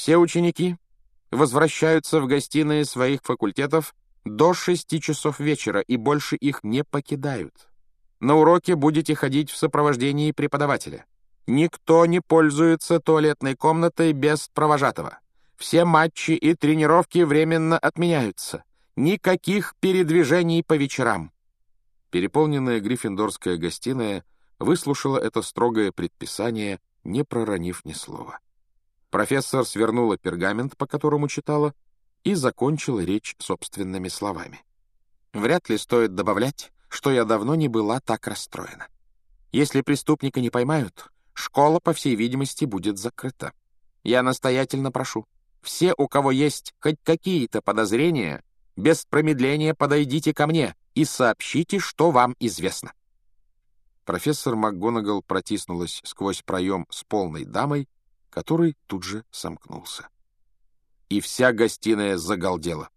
Все ученики возвращаются в гостиные своих факультетов до шести часов вечера и больше их не покидают. На уроке будете ходить в сопровождении преподавателя. Никто не пользуется туалетной комнатой без провожатого. Все матчи и тренировки временно отменяются. Никаких передвижений по вечерам. Переполненная гриффиндорская гостиная выслушала это строгое предписание, не проронив ни слова. Профессор свернула пергамент, по которому читала, и закончила речь собственными словами. «Вряд ли стоит добавлять, что я давно не была так расстроена. Если преступника не поймают, школа, по всей видимости, будет закрыта. Я настоятельно прошу, все, у кого есть хоть какие-то подозрения, без промедления подойдите ко мне и сообщите, что вам известно». Профессор МакГонагал протиснулась сквозь проем с полной дамой, который тут же сомкнулся. И вся гостиная загалдела.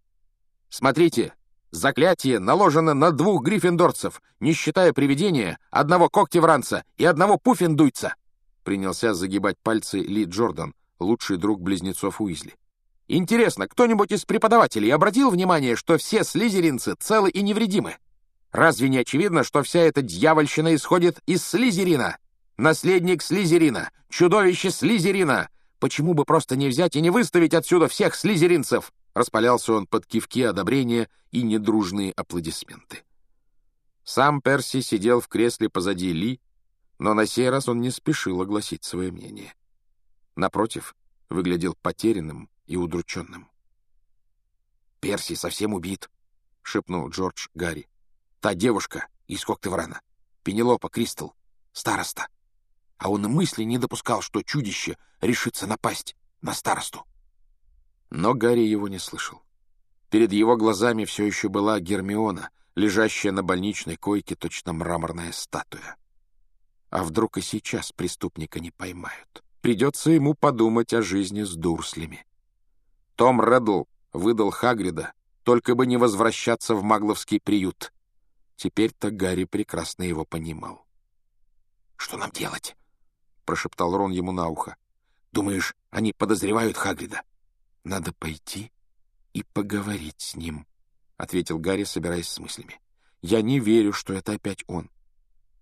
«Смотрите, заклятие наложено на двух гриффиндорцев, не считая привидения, одного когтевранца и одного пуффиндуйца!» Принялся загибать пальцы Ли Джордан, лучший друг близнецов Уизли. «Интересно, кто-нибудь из преподавателей обратил внимание, что все слизеринцы целы и невредимы? Разве не очевидно, что вся эта дьявольщина исходит из слизерина?» Наследник Слизерина! Чудовище Слизерина! Почему бы просто не взять и не выставить отсюда всех слизеринцев?» Распалялся он под кивки одобрения и недружные аплодисменты. Сам Перси сидел в кресле позади Ли, но на сей раз он не спешил огласить свое мнение. Напротив, выглядел потерянным и удрученным. «Перси совсем убит», — шепнул Джордж Гарри. «Та девушка из Коктеврана, Пенелопа Кристал, староста а он и мысли не допускал, что чудище решится напасть на старосту. Но Гарри его не слышал. Перед его глазами все еще была Гермиона, лежащая на больничной койке, точно мраморная статуя. А вдруг и сейчас преступника не поймают? Придется ему подумать о жизни с Дурслями. Том Реддл выдал Хагрида, только бы не возвращаться в магловский приют. Теперь-то Гарри прекрасно его понимал. «Что нам делать?» — прошептал Рон ему на ухо. «Думаешь, они подозревают Хагрида?» «Надо пойти и поговорить с ним», — ответил Гарри, собираясь с мыслями. «Я не верю, что это опять он.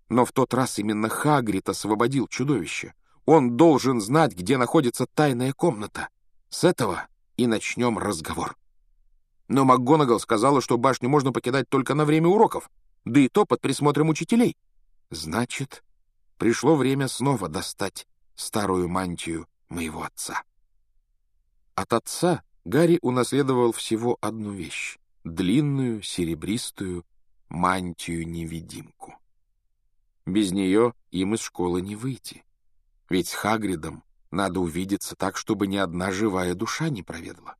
Но в тот раз именно Хагрид освободил чудовище. Он должен знать, где находится тайная комната. С этого и начнем разговор». Но МакГонагал сказала, что башню можно покидать только на время уроков, да и то под присмотром учителей. «Значит, пришло время снова достать старую мантию моего отца. От отца Гарри унаследовал всего одну вещь — длинную, серебристую мантию-невидимку. Без нее им из школы не выйти. Ведь с Хагридом надо увидеться так, чтобы ни одна живая душа не проведала.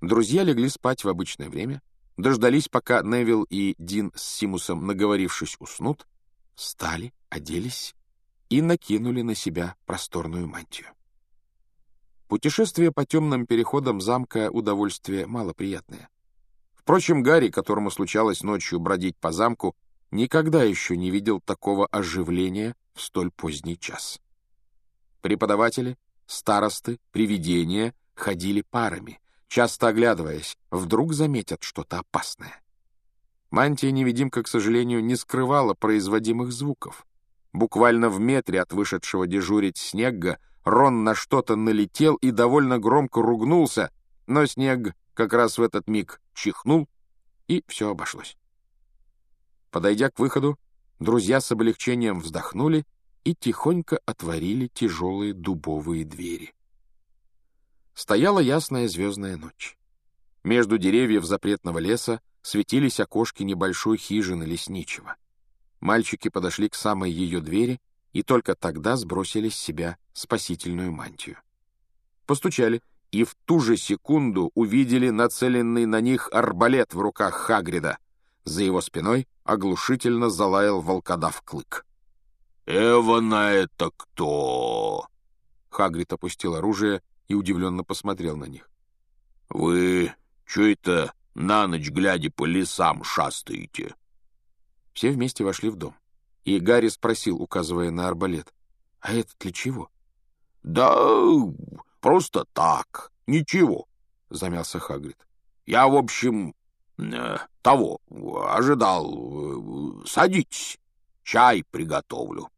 Друзья легли спать в обычное время, дождались, пока Невил и Дин с Симусом, наговорившись, уснут, встали, оделись и накинули на себя просторную мантию. Путешествие по темным переходам замка — удовольствие малоприятное. Впрочем, Гарри, которому случалось ночью бродить по замку, никогда еще не видел такого оживления в столь поздний час. Преподаватели, старосты, привидения ходили парами, часто оглядываясь, вдруг заметят что-то опасное. Мантия-невидимка, к сожалению, не скрывала производимых звуков. Буквально в метре от вышедшего дежурить снега Рон на что-то налетел и довольно громко ругнулся, но снег как раз в этот миг чихнул, и все обошлось. Подойдя к выходу, друзья с облегчением вздохнули и тихонько отворили тяжелые дубовые двери. Стояла ясная звездная ночь. Между деревьев запретного леса светились окошки небольшой хижины лесничего. Мальчики подошли к самой ее двери и только тогда сбросили с себя спасительную мантию. Постучали, и в ту же секунду увидели нацеленный на них арбалет в руках Хагрида. За его спиной оглушительно залаял волкодав Клык. «Эвана это кто?» Хагрид опустил оружие и удивленно посмотрел на них. «Вы что это на ночь глядя по лесам шастаете?» Все вместе вошли в дом. И Гарри спросил, указывая на арбалет, «А этот для чего?» «Да просто так, ничего, — замялся Хагрид. Я, в общем, э, того, ожидал. Садитесь, чай приготовлю.